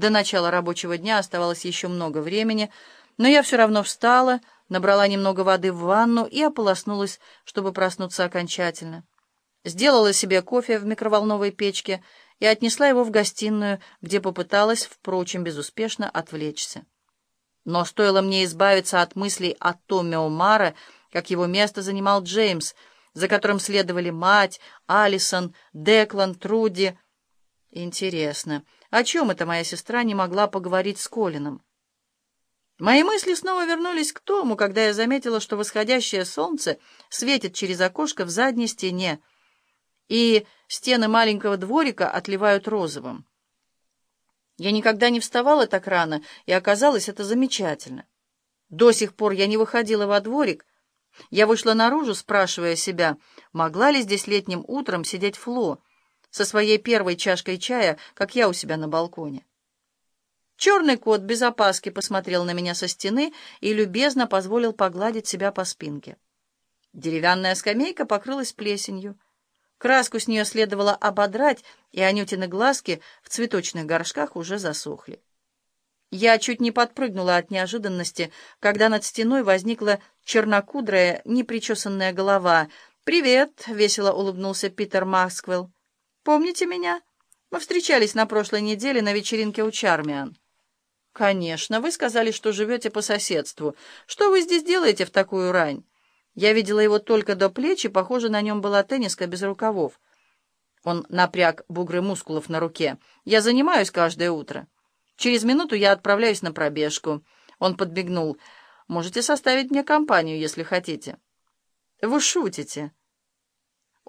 До начала рабочего дня оставалось еще много времени, но я все равно встала, набрала немного воды в ванну и ополоснулась, чтобы проснуться окончательно. Сделала себе кофе в микроволновой печке и отнесла его в гостиную, где попыталась, впрочем, безуспешно отвлечься. Но стоило мне избавиться от мыслей о Томе Омара, как его место занимал Джеймс, за которым следовали мать, Алисон, Деклан, Труди. Интересно, о чем эта моя сестра не могла поговорить с Колином? Мои мысли снова вернулись к Тому, когда я заметила, что восходящее солнце светит через окошко в задней стене, и стены маленького дворика отливают розовым. Я никогда не вставала так рано, и оказалось это замечательно. До сих пор я не выходила во дворик. Я вышла наружу, спрашивая себя, могла ли здесь летним утром сидеть Фло, со своей первой чашкой чая, как я у себя на балконе. Черный кот без опаски посмотрел на меня со стены и любезно позволил погладить себя по спинке. Деревянная скамейка покрылась плесенью. Краску с нее следовало ободрать, и Анютины глазки в цветочных горшках уже засохли. Я чуть не подпрыгнула от неожиданности, когда над стеной возникла чернокудрая, непричесанная голова. «Привет!» — весело улыбнулся Питер Максквелл. Помните меня? Мы встречались на прошлой неделе на вечеринке у Чармиан. Конечно, вы сказали, что живете по соседству. Что вы здесь делаете в такую рань? Я видела его только до плеч, и, похоже, на нем была тенниска без рукавов. Он напряг бугры мускулов на руке. Я занимаюсь каждое утро. Через минуту я отправляюсь на пробежку. Он подбегнул. Можете составить мне компанию, если хотите. Вы шутите.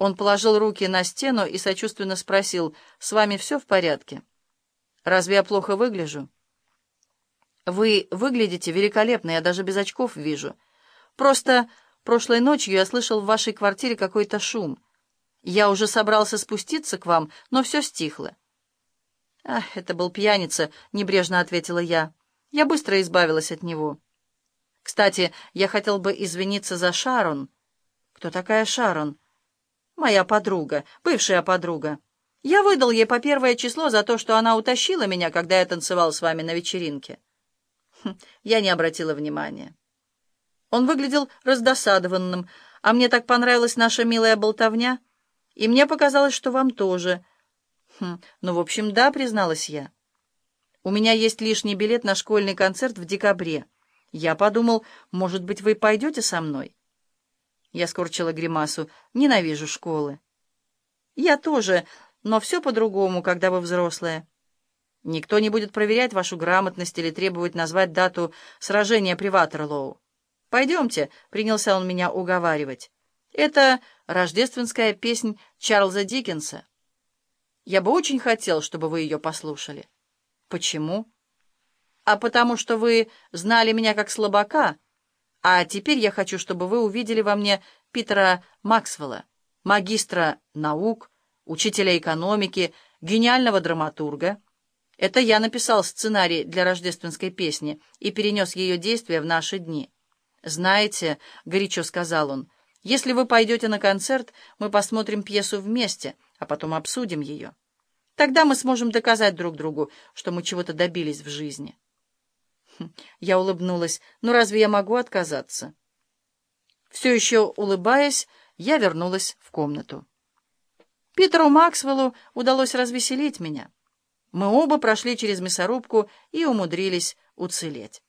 Он положил руки на стену и сочувственно спросил, «С вами все в порядке? Разве я плохо выгляжу?» «Вы выглядите великолепно, я даже без очков вижу. Просто прошлой ночью я слышал в вашей квартире какой-то шум. Я уже собрался спуститься к вам, но все стихло». «Ах, это был пьяница», — небрежно ответила я. «Я быстро избавилась от него». «Кстати, я хотел бы извиниться за Шарон». «Кто такая Шарон?» Моя подруга, бывшая подруга. Я выдал ей по первое число за то, что она утащила меня, когда я танцевал с вами на вечеринке. Хм, я не обратила внимания. Он выглядел раздосадованным, а мне так понравилась наша милая болтовня, и мне показалось, что вам тоже. Хм, ну, в общем, да, призналась я. У меня есть лишний билет на школьный концерт в декабре. Я подумал, может быть, вы пойдете со мной? Я скорчила гримасу. «Ненавижу школы». «Я тоже, но все по-другому, когда вы взрослая. Никто не будет проверять вашу грамотность или требовать назвать дату сражения при Ватерлоу. Пойдемте», — принялся он меня уговаривать. «Это рождественская песнь Чарльза Диккенса. Я бы очень хотел, чтобы вы ее послушали». «Почему?» «А потому что вы знали меня как слабака». А теперь я хочу, чтобы вы увидели во мне Питера Максвелла, магистра наук, учителя экономики, гениального драматурга. Это я написал сценарий для рождественской песни и перенес ее действие в наши дни. «Знаете», — горячо сказал он, — «если вы пойдете на концерт, мы посмотрим пьесу вместе, а потом обсудим ее. Тогда мы сможем доказать друг другу, что мы чего-то добились в жизни». Я улыбнулась. «Ну разве я могу отказаться?» Все еще улыбаясь, я вернулась в комнату. Питеру Максвеллу удалось развеселить меня. Мы оба прошли через мясорубку и умудрились уцелеть.